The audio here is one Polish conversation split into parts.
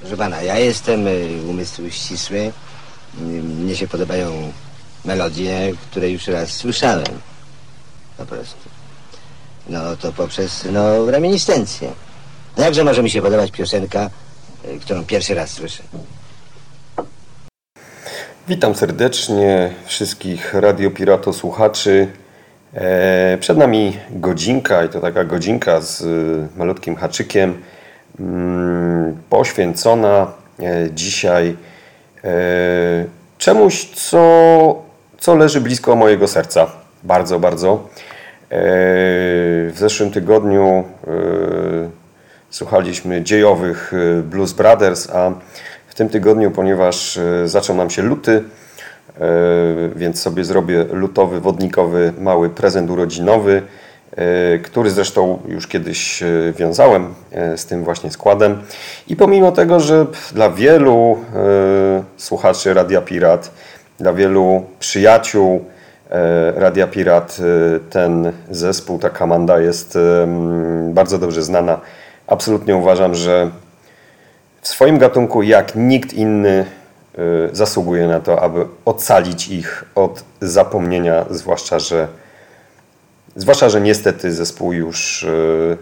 Proszę pana, ja jestem y, umysł ścisły. Y, Mnie się podobają melodie, które już raz słyszałem. Po prostu. No to poprzez, no, reminiscencję. No Jakże może mi się podobać piosenka, y, którą pierwszy raz słyszę? Witam serdecznie wszystkich Radio Pirato słuchaczy. E, Przed nami godzinka i to taka godzinka z malutkim haczykiem poświęcona e, dzisiaj e, czemuś, co, co leży blisko mojego serca. Bardzo, bardzo. E, W zeszłym tygodniu słuchaliśmy dziejowych Blues Brothers, a w tym tygodniu, ponieważ zaczął nam się luty, więc sobie zrobię lutowy, wodnikowy, mały prezent urodzinowy, który zresztą już kiedyś e, wiązałem e, z tym właśnie składem. I pomimo tego, że dla wielu e, słuchaczy Radia Pirat, dla wielu przyjaciół e, Radia Pirat e, ten zespół, ta komanda jest e, bardzo dobrze znana. Absolutnie uważam, że w swoim gatunku jak nikt inny zasługuje na to, aby ocalić ich od zapomnienia, zwłaszcza, że zwłaszcza, że niestety zespół już y,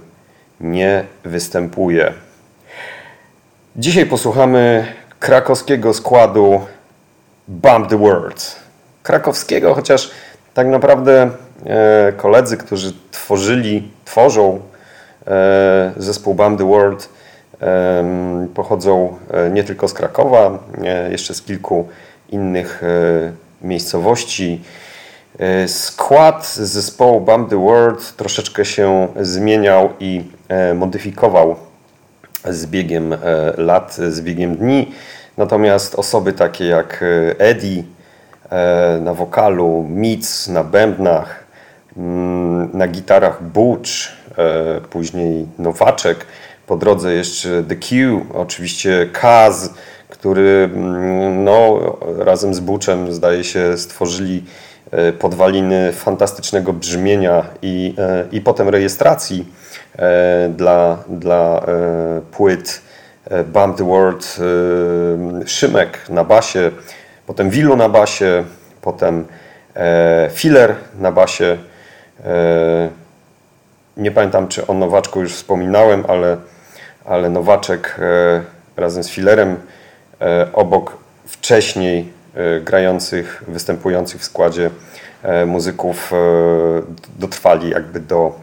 nie występuje. Dzisiaj posłuchamy krakowskiego składu Bump the World. Krakowskiego, chociaż tak naprawdę e, koledzy, którzy tworzyli, tworzą e, zespół Bump the World, em, pochodzą e, nie tylko z Krakowa, e, jeszcze z kilku innych e, miejscowości. E, Skład zespołu Bump the World troszeczkę się zmieniał i e, modyfikował z biegiem e, lat, z biegiem dni. Natomiast osoby takie jak Eddie na wokalu, Mitz na bębnach, mm, na gitarach Butch, później Nowaczek, po drodze jeszcze The Q, oczywiście Kaz, który mm, no, razem z Butchem zdaje się stworzyli podwaliny fantastycznego brzmienia i, e, i potem rejestracji e, dla, dla e, płyt e, Bump the World, e, Szymek na basie, potem Wilu na basie, potem e, Filler na basie. E, nie pamiętam, czy o Nowaczku już wspominałem, ale, ale Nowaczek e, razem z Fillerem e, obok wcześniej e, grających, występujących w składzie e, muzyków e, dotrwali jakby do,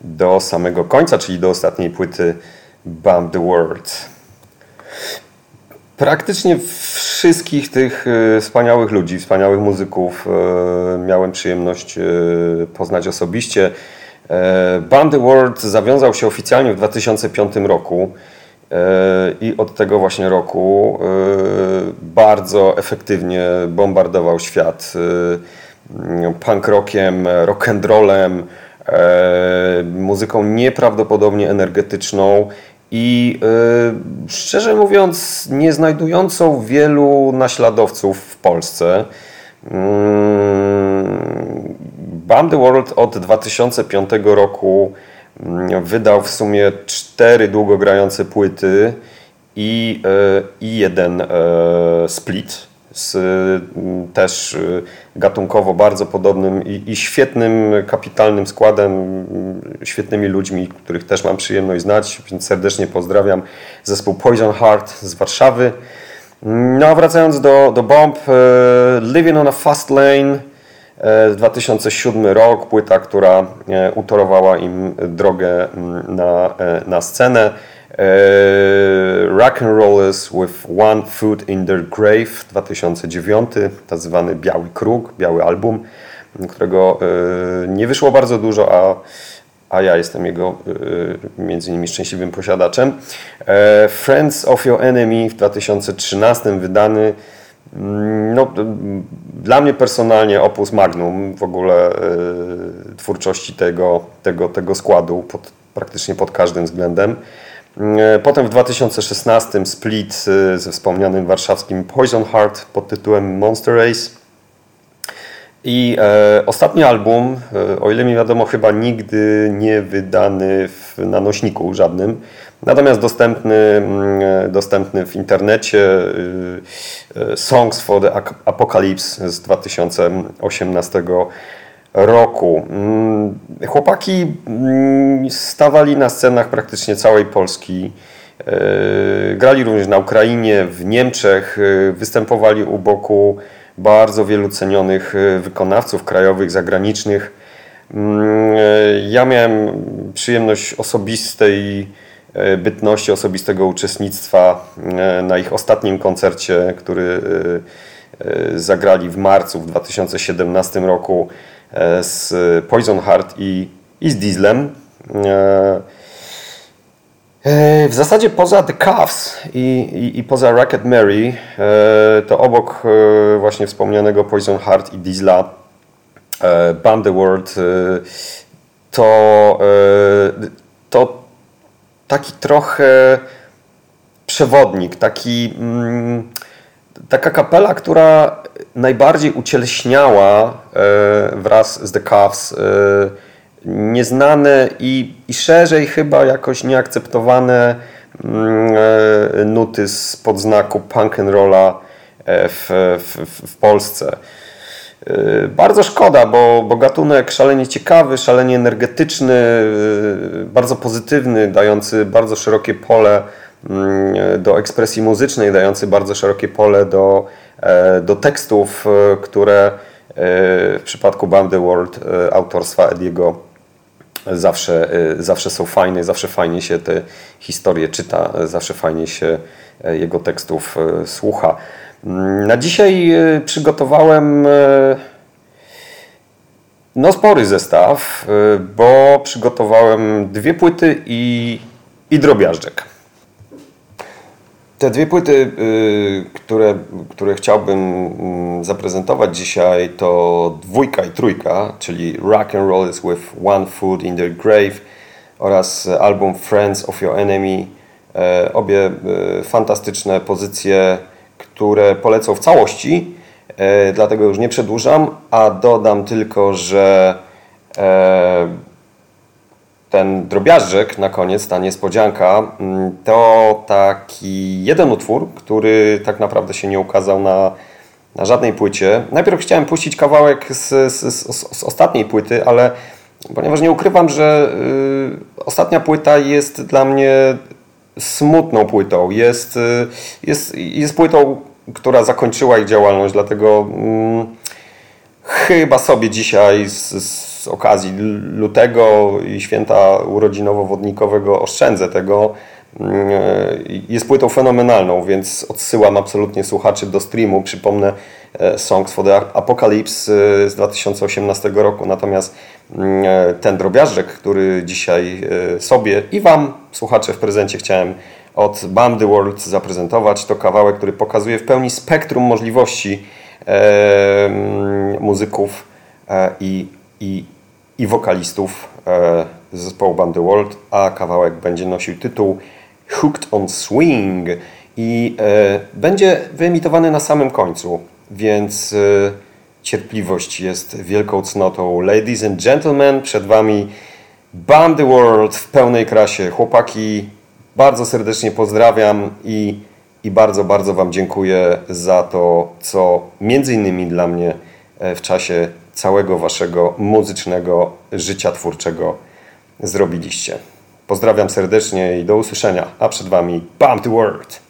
do samego końca, czyli do ostatniej płyty Bump the World. Praktycznie wszystkich tych e, wspaniałych ludzi, wspaniałych muzyków e, miałem przyjemność e, poznać osobiście. E, Band the World zawiązał się oficjalnie w 2005 roku e, i od tego właśnie roku e, bardzo efektywnie bombardował świat e, punk rockiem, rock'n'rollem, e, muzyką nieprawdopodobnie energetyczną i e, szczerze mówiąc nie znajdującą wielu naśladowców w Polsce. Mm, Bump the World od 2005 roku wydał w sumie cztery długogrające płyty i, e, i jeden e, split z mm, też e, gatunkowo bardzo podobnym i, i świetnym, kapitalnym składem, mm, świetnymi ludźmi, których też mam przyjemność znać, więc serdecznie pozdrawiam zespół Poison Heart z Warszawy. No a wracając do, do Bomb, Living on a Fast Lane, 2007 rok, płyta, która e, utorowała im drogę mm, na, e, na scenę. E, Rock and Rollers with One Foot in Their Grave 2009, tak zwany Biały Kruk, biały album, którego e, nie wyszło bardzo dużo, a a ja jestem jego między innymi szczęśliwym posiadaczem. E, Friends of Your Enemy w 2013 wydany no, d- dla mnie personalnie opus magnum w ogóle y, twórczości tego, tego, tego składu pod, praktycznie pod każdym względem. E, Potem w 2016 split y, ze wspomnianym warszawskim Poison Heart pod tytułem Monster Race. I e, ostatni album, e, o ile mi wiadomo, chyba nigdy nie wydany w, na nośniku żadnym, natomiast dostępny, mm, e, dostępny w internecie. E, e, Songs for the Apocalypse z 2018 roku. Mm, chłopaki mm, stawali na scenach praktycznie całej Polski. E, grali również na Ukrainie, w Niemczech, e, występowali u boku bardzo wielu cenionych wykonawców krajowych, zagranicznych. Ja miałem przyjemność osobistej bytności, osobistego uczestnictwa na ich ostatnim koncercie, który zagrali w marcu w 2017 roku z Poison Heart i, i z Dieslem. E, w zasadzie poza The Cuffs i, i, i poza Racket Mary, e, to obok e, właśnie wspomnianego Poison Heart i Diesla, Band the World, to, to taki trochę przewodnik, taki, mm, taka kapela, która najbardziej ucieleśniała wraz z The Cuffs nieznane i, i szerzej chyba jakoś nieakceptowane mm, e, nuty z podznaku punk and rolla e, w, w, w Polsce. E, bardzo szkoda, bo, bo gatunek szalenie ciekawy, szalenie energetyczny, bardzo pozytywny, dający bardzo szerokie pole mm, do ekspresji muzycznej, dający bardzo szerokie pole do, do tekstów, które w przypadku Bam The World autorstwa Ediego zawsze, y, zawsze są fajne, zawsze fajnie się te historie czyta, zawsze fajnie się e, jego tekstów e, słucha. Na dzisiaj e, przygotowałem no spory zestaw, bo przygotowałem dwie płyty i, i drobiażdżek. Te dwie płyty, y, które, które chciałbym mm, zaprezentować dzisiaj, to dwójka i trójka, czyli Rock and Roll is with One Foot in the Grave oraz album Friends of Your Enemy. E, obie fantastyczne pozycje, które polecą w całości, e, dlatego już nie przedłużam, a dodam tylko, że ten drobiażdżek na koniec, ta niespodzianka, mm, to taki jeden utwór, który tak naprawdę się nie ukazał na, na żadnej płycie. Najpierw chciałem puścić kawałek z, z, z, z ostatniej płyty, ale ponieważ nie ukrywam, że y, ostatnia płyta jest dla mnie smutną płytą. Jest, y, jest, jest płytą, która zakończyła ich działalność, dlatego y, chyba sobie dzisiaj z z okazji lutego i święta urodzinowo-wodnikowego oszczędzę tego. Mm, jest płytą fenomenalną, więc odsyłam absolutnie słuchaczy do streamu. Przypomnę e, Songs for the Apocalypse e, z 2018 roku. Natomiast mm, e, ten drobiażdżek, który dzisiaj sobie i Wam, słuchacze, w prezencie chciałem od Bam The World zaprezentować, to kawałek, który pokazuje w pełni spektrum możliwości mm, muzyków i i, i wokalistów e, zespołu Bandy World, a kawałek będzie nosił tytuł Hooked on Swing i e, będzie wyemitowany na samym końcu, więc e, cierpliwość jest wielką cnotą. Ladies and gentlemen, przed Wami Bandy World w pełnej krasie. Chłopaki, bardzo serdecznie pozdrawiam i, i bardzo, bardzo Wam dziękuję za to, co między innymi dla mnie e, w czasie całego waszego muzycznego życia twórczego zrobiliście. Pozdrawiam serdecznie i do usłyszenia. A przed wami the World!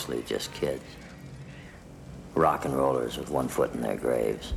Mostly just kids. Rock and rollers with one foot in their graves.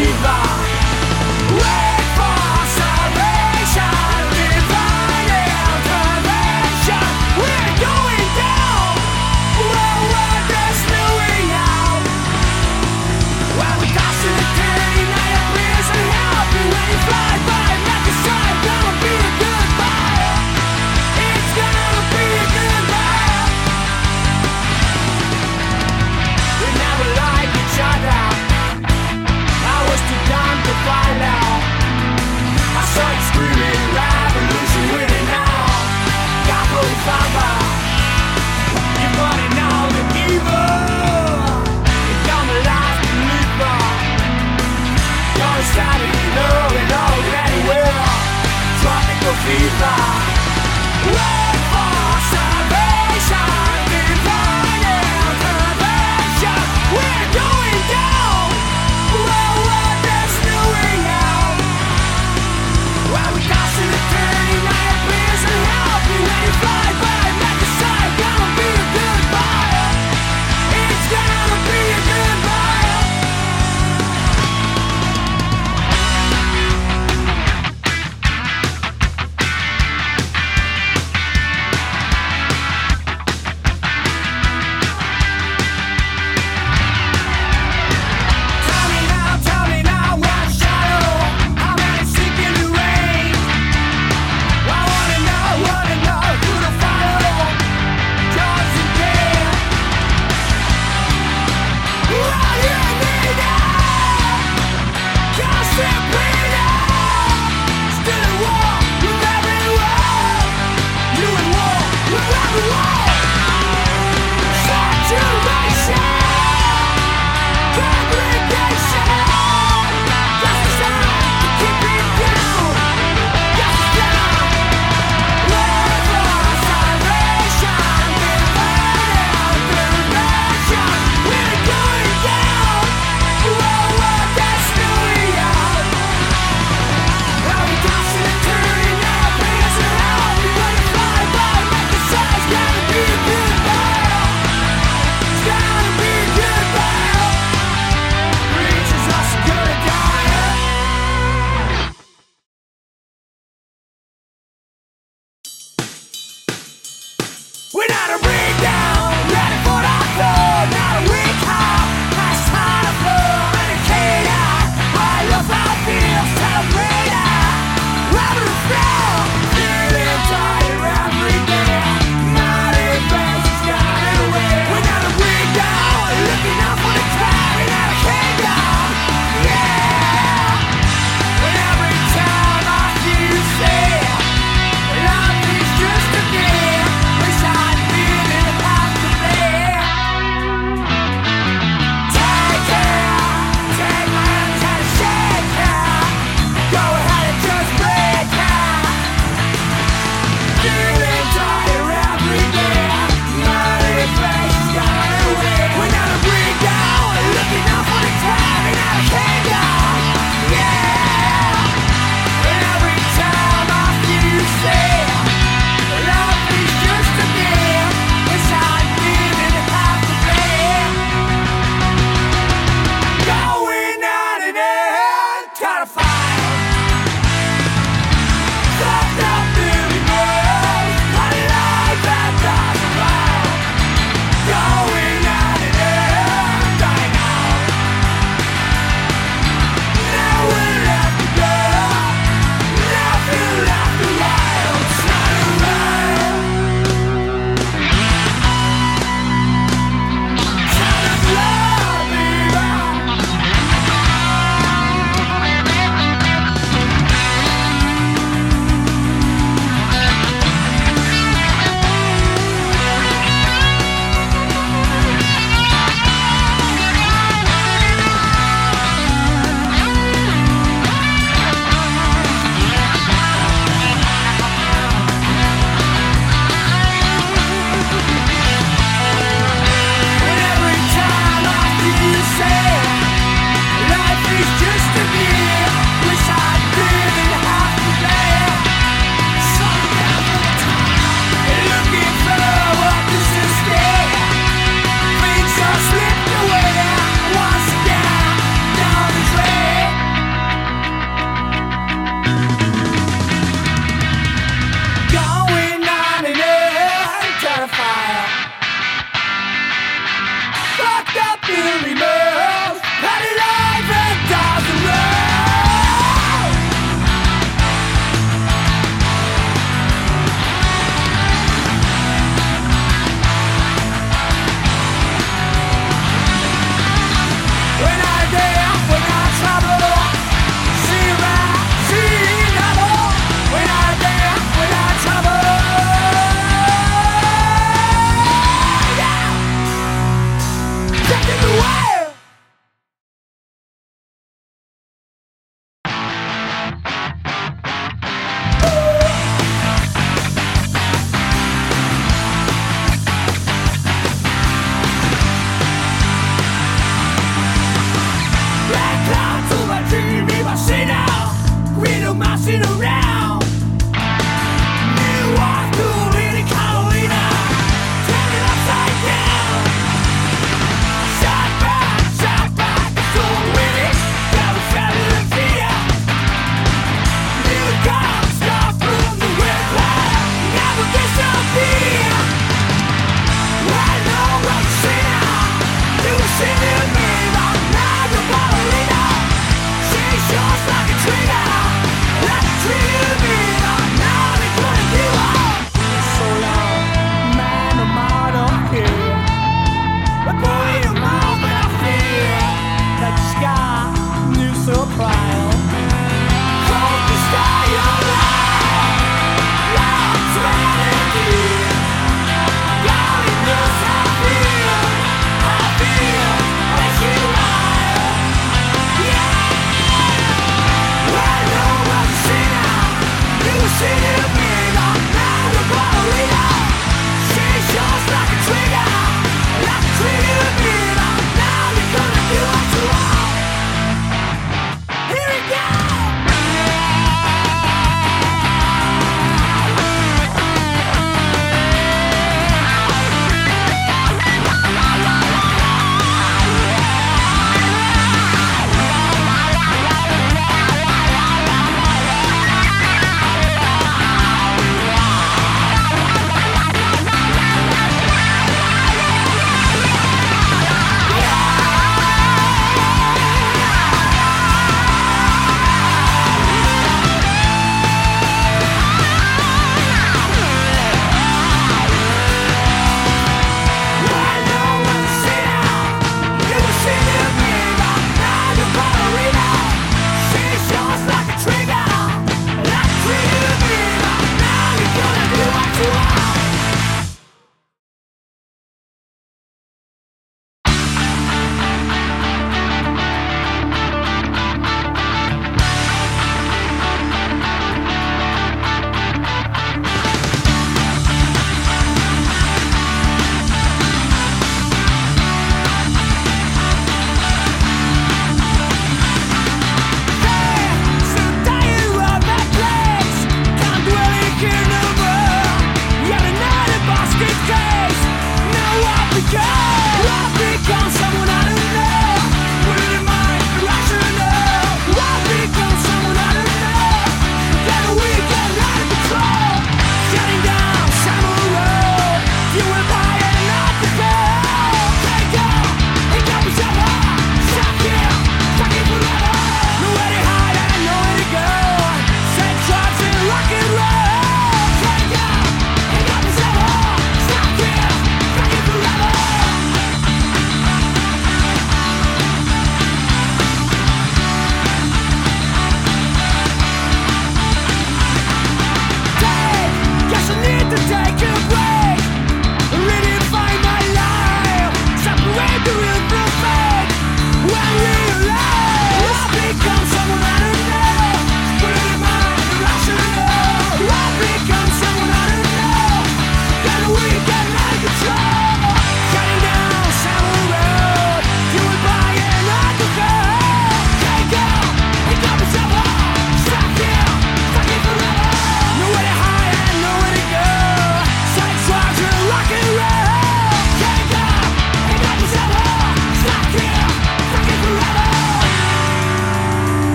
Viva!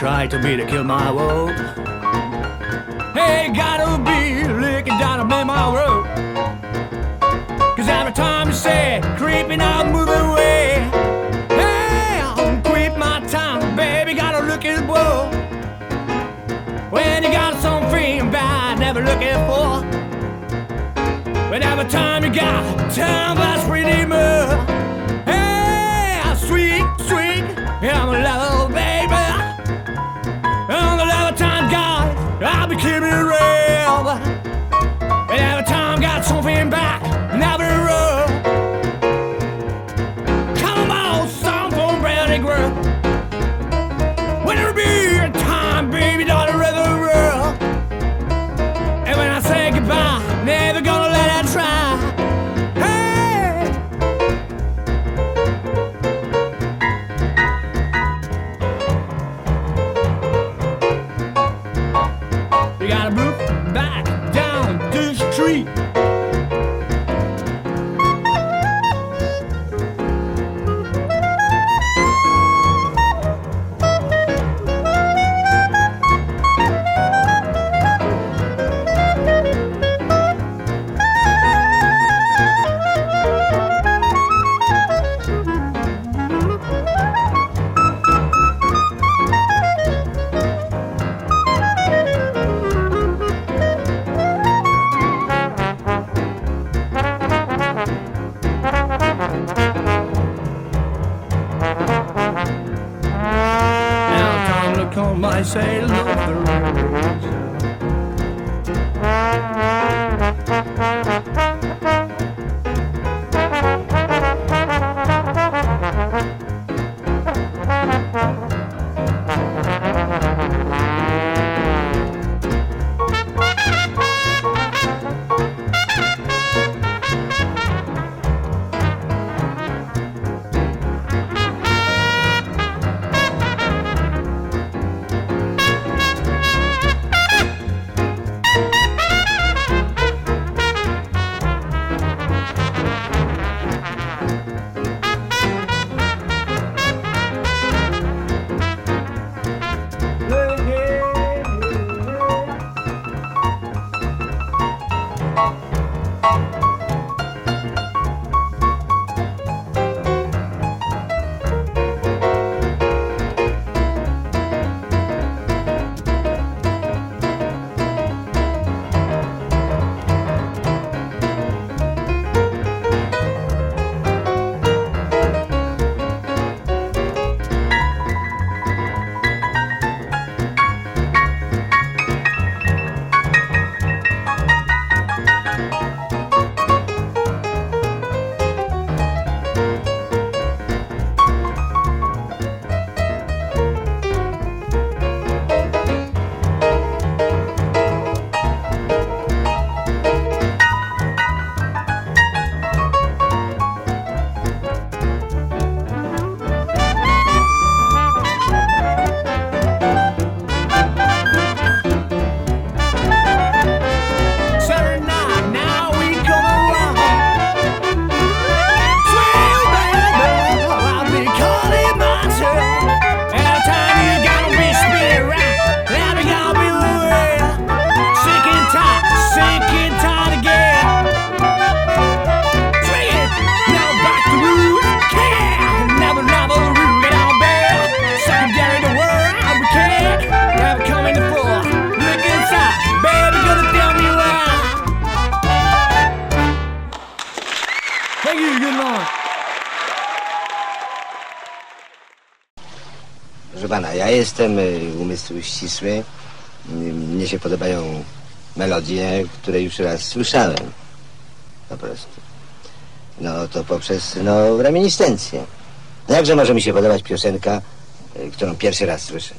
try to me to kill my woe. chaotic world. ścisły. Mnie się podobają melodie, które już raz słyszałem. Po prostu. No to poprzez no, reminiscencję. No jakże może mi się podobać piosenka, e, którą pierwszy raz słyszę?